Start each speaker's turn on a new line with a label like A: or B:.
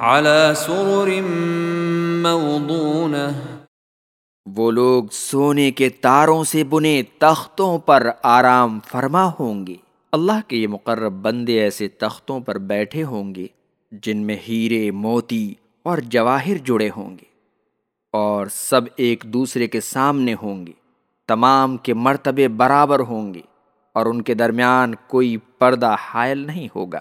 A: على سرر موضونة.
B: وہ لوگ سونے کے تاروں سے بنے تختوں پر آرام فرما ہوں گے۔ اللہ کے یہ مقرب بندے ایسے تختوں پر بیٹھے ہوں گے جن میں ہیرے، موتی اور جواہر جڑے ہوں گے اور سب ایک دوسرے کے سامنے ہوں گے، تمام کے مرتبے برابر ہوں گے اور ان کے درمیان کوئی پردہ حائل نہیں ہوگا۔